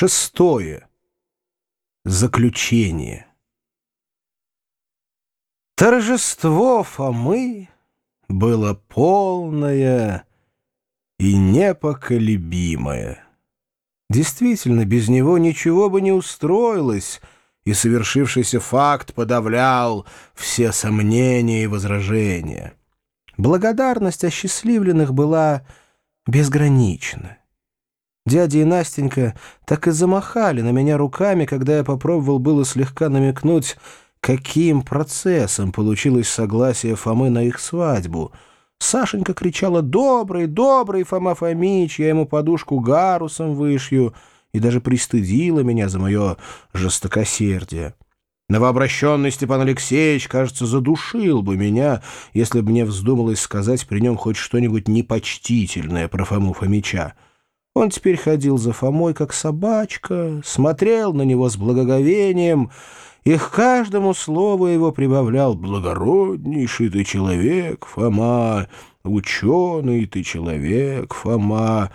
Шестое. Заключение. Торжество Фомы было полное и непоколебимое. Действительно, без него ничего бы не устроилось, и совершившийся факт подавлял все сомнения и возражения. Благодарность осчастливленных была безгранична. Дядя и Настенька так и замахали на меня руками, когда я попробовал было слегка намекнуть, каким процессом получилось согласие Фомы на их свадьбу. Сашенька кричала «Добрый, добрый, Фома Фомич, я ему подушку гарусом вышью» и даже пристыдила меня за мое жестокосердие. Новообращенный Степан Алексеевич, кажется, задушил бы меня, если бы мне вздумалось сказать при нем хоть что-нибудь непочтительное про Фому Фомича. Он теперь ходил за Фомой, как собачка, смотрел на него с благоговением и к каждому слову его прибавлял «Благороднейший ты человек, Фома! Ученый ты человек, Фома!»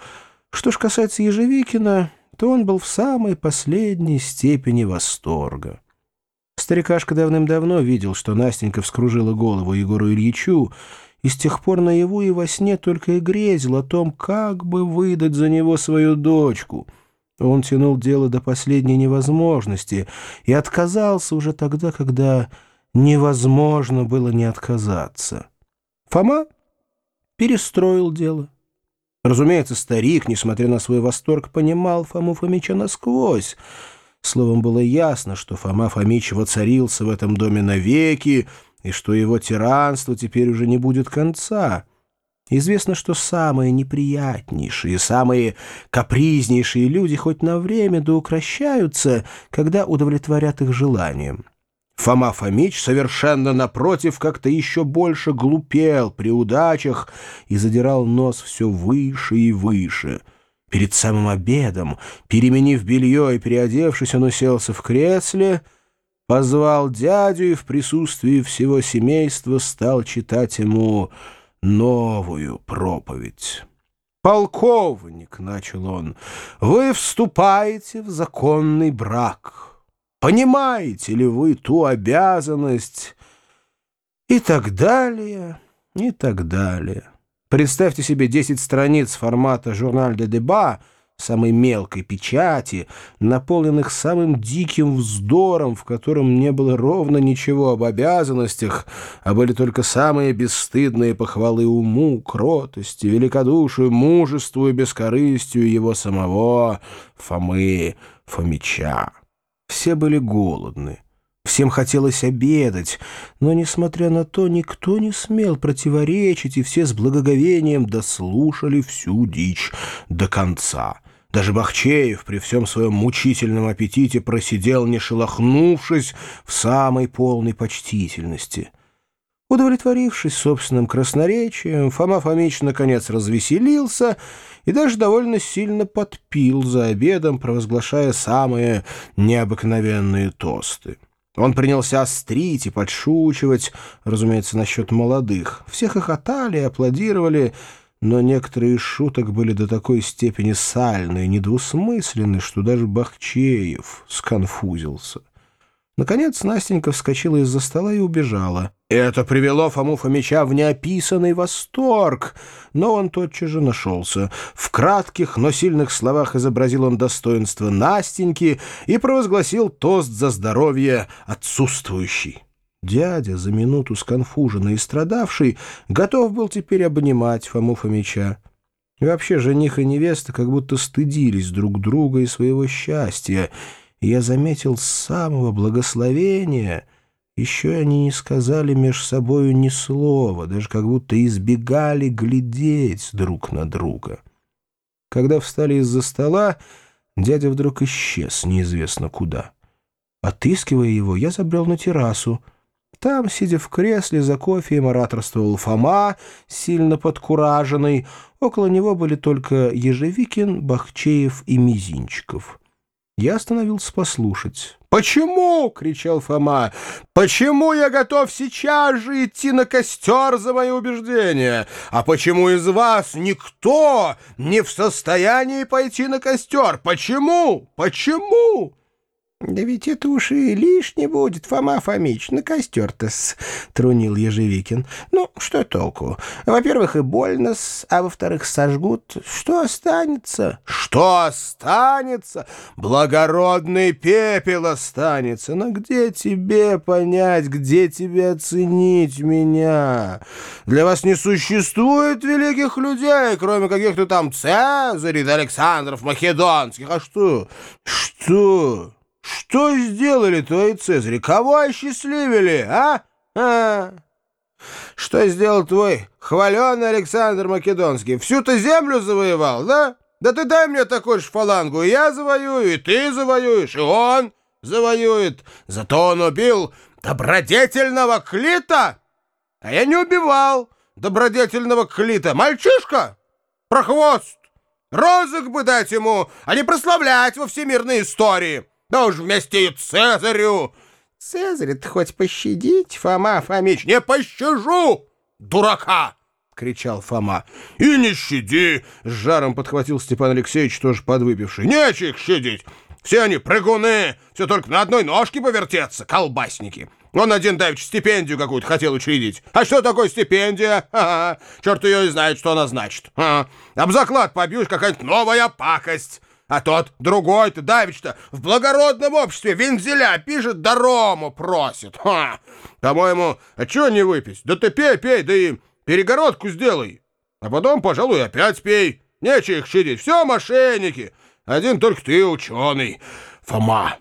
Что ж касается Ежевикина, то он был в самой последней степени восторга. Старикашка давным-давно видел, что Настенька вскружила голову Егору Ильичу, и с тех пор наяву и во сне только и грезил о том, как бы выдать за него свою дочку. Он тянул дело до последней невозможности и отказался уже тогда, когда невозможно было не отказаться. Фома перестроил дело. Разумеется, старик, несмотря на свой восторг, понимал Фому Фомича насквозь. Словом, было ясно, что Фома Фомич воцарился в этом доме навеки, и что его тиранству теперь уже не будет конца. Известно, что самые неприятнейшие, самые капризнейшие люди хоть на время да укращаются, когда удовлетворят их желаниям. Фома Фомич совершенно напротив как-то еще больше глупел при удачах и задирал нос все выше и выше. Перед самым обедом, переменив белье и переодевшись, он уселся в кресле — позвал дядю и в присутствии всего семейства стал читать ему новую проповедь. «Полковник», — начал он, — «вы вступаете в законный брак. Понимаете ли вы ту обязанность?» И так далее, и так далее. Представьте себе 10 страниц формата «Журналь де Деба», самой мелкой печати, наполненных самым диким вздором, в котором не было ровно ничего об обязанностях, а были только самые бесстыдные похвалы уму, кротости, великодушию, мужеству и бескорыстию его самого Фомы Фомича. Все были голодны. Всем хотелось обедать, но, несмотря на то, никто не смел противоречить, и все с благоговением дослушали всю дичь до конца. Даже Бахчеев при всем своем мучительном аппетите просидел, не шелохнувшись, в самой полной почтительности. Удовлетворившись собственным красноречием, Фома Фомич наконец развеселился и даже довольно сильно подпил за обедом, провозглашая самые необыкновенные тосты. Он принялся острить и подшучивать, разумеется, насчет молодых. Все хохотали и аплодировали, но некоторые из шуток были до такой степени сальные, недвусмысленны, что даже Бахчеев сконфузился. Наконец Настенька вскочила из-за стола и убежала. Это привело Фому Фомича в неописанный восторг, но он тотчас же нашелся. В кратких, но сильных словах изобразил он достоинство Настеньки и провозгласил тост за здоровье отсутствующий. Дядя, за минуту сконфуженный и страдавший, готов был теперь обнимать Фому Фомича. И вообще жених и невеста как будто стыдились друг друга и своего счастья. И я заметил с самого благословения, еще они не сказали меж собою ни слова, даже как будто избегали глядеть друг на друга. Когда встали из-за стола, дядя вдруг исчез неизвестно куда. Отыскивая его, я забрел на террасу, там, сидя в кресле за кофеем, ораторствовал Фома, сильно подкураженный. Около него были только Ежевикин, Бахчеев и Мизинчиков. Я остановился послушать. «Почему?» — кричал Фома. «Почему я готов сейчас же идти на костер за мои убеждения? А почему из вас никто не в состоянии пойти на костер? Почему? Почему?» «Да ведь это уж и лишне будет, Фома Фомич, на костер-то трунил Ежевикин. «Ну, что толку? Во-первых, и больно-с, а во-вторых, сожгут. Что останется?» «Что останется? Благородный пепел останется. Но где тебе понять, где тебе оценить меня? Для вас не существует великих людей, кроме каких-то там Цезарей, Александров Македонских. А что? Что?» Что сделали твои цезари? Кого осчастливили, а? А? Что сделал твой хваленый Александр Македонский? Всю-то землю завоевал, да? Да ты дай мне такую же фалангу, и я завоюю, и ты завоюешь, и он завоюет. Зато он убил добродетельного Клита, а я не убивал добродетельного Клита. Мальчишка, прохвост, розыск бы дать ему, а не прославлять во всемирной истории». Да уж вместе и Цезарю!» «Цезаря-то хоть пощадить, Фома Фомич?» «Не пощажу, дурака!» — кричал Фома. «И не щади!» — с жаром подхватил Степан Алексеевич, тоже подвыпивший. «Нечего их щадить! Все они прыгуны, все только на одной ножке повертеться, колбасники!» Он один давич стипендию какую-то хотел учредить. А что такое стипендия? Ага, черт ее и знает, что она значит. Ага. Об заклад побьюсь, какая-нибудь новая пакость. А тот другой-то, Давич-то, в благородном обществе вензеля пишет, да рому просит. Ха! По-моему, а чего не выпить? Да ты пей, пей, да и перегородку сделай. А потом, пожалуй, опять пей. Нечего их щадить. Все мошенники. Один только ты ученый, Фома.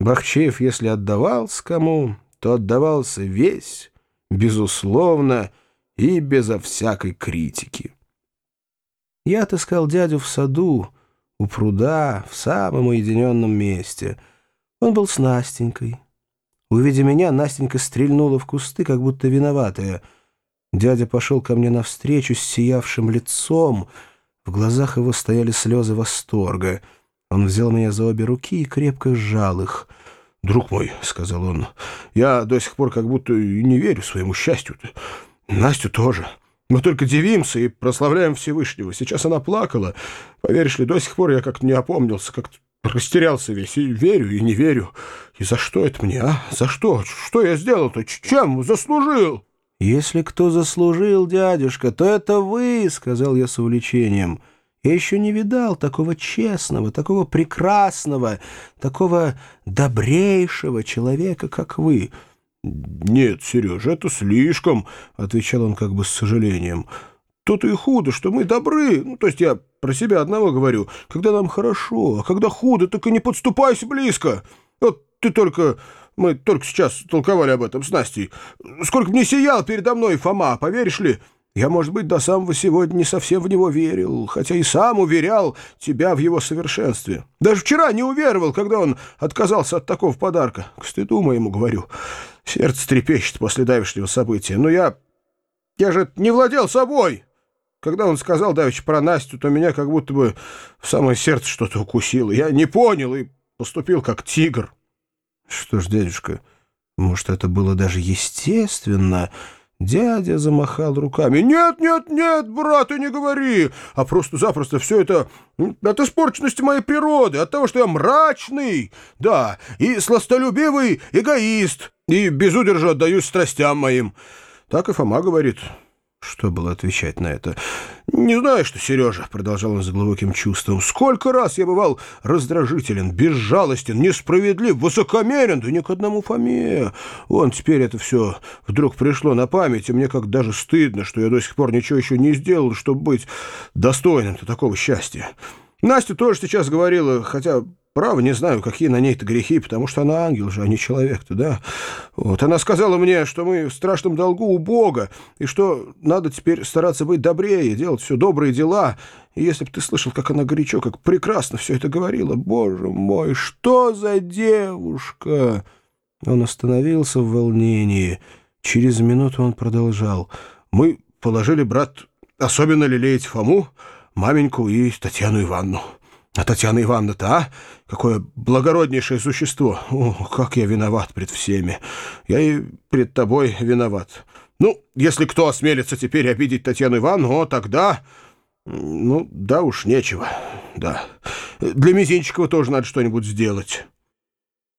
Бахчеев, если отдавался кому, то отдавался весь, безусловно, и безо всякой критики. Я отыскал дядю в саду, у пруда, в самом уединенном месте. Он был с Настенькой. Увидя меня, Настенька стрельнула в кусты, как будто виноватая. Дядя пошел ко мне навстречу с сиявшим лицом. В глазах его стояли слезы восторга. Он взял меня за обе руки и крепко сжал их. «Друг мой», — сказал он, — «я до сих пор как будто не верю своему счастью. Настю тоже». Мы только дивимся и прославляем Всевышнего. Сейчас она плакала. Поверишь ли, до сих пор я как-то не опомнился, как-то растерялся весь. И верю, и не верю. И за что это мне, а? За что? Что я сделал-то? Чем заслужил?» «Если кто заслужил, дядюшка, то это вы», — сказал я с увлечением. «Я еще не видал такого честного, такого прекрасного, такого добрейшего человека, как вы». «Нет, Сережа, это слишком», — отвечал он как бы с сожалением. «Тут и худо, что мы добры. Ну, то есть я про себя одного говорю. Когда нам хорошо, а когда худо, так и не подступайся близко. Вот ты только... Мы только сейчас толковали об этом с Настей. Сколько мне сиял передо мной Фома, поверишь ли?» Я, может быть, до самого сегодня не совсем в него верил, хотя и сам уверял тебя в его совершенстве. Даже вчера не уверовал, когда он отказался от такого подарка. К стыду моему говорю. Сердце трепещет после давешнего события. Но я... я же не владел собой. Когда он сказал давеча про Настю, то меня как будто бы в самое сердце что-то укусило. Я не понял и поступил как тигр. Что ж, дядюшка, может, это было даже естественно... Дядя замахал руками. «Нет, нет, нет, брат, и не говори, а просто-запросто все это от испорченности моей природы, от того, что я мрачный, да, и сластолюбивый эгоист, и без удержа отдаюсь страстям моим». Так и Фома говорит. Что было отвечать на это? «Не знаю, что, Сережа», — продолжал он с глубоким чувством, «сколько раз я бывал раздражителен, безжалостен, несправедлив, высокомерен, да ни к одному Фоме. Вон теперь это все вдруг пришло на память, и мне как даже стыдно, что я до сих пор ничего еще не сделал, чтобы быть достойным такого счастья». Настя тоже сейчас говорила, хотя Право, не знаю, какие на ней-то грехи, потому что она ангел же, а не человек-то, да? Вот, она сказала мне, что мы в страшном долгу у Бога, и что надо теперь стараться быть добрее, делать все добрые дела. И если бы ты слышал, как она горячо, как прекрасно все это говорила, боже мой, что за девушка!» Он остановился в волнении. Через минуту он продолжал. «Мы положили, брат, особенно лелеять Фому, маменьку и Татьяну Ивановну». А Татьяна Ивановна-то, а? Какое благороднейшее существо. О, как я виноват пред всеми. Я и пред тобой виноват. Ну, если кто осмелится теперь обидеть Татьяну Ивановну, о, тогда... Ну, да уж, нечего, да. Для Мизинчикова тоже надо что-нибудь сделать».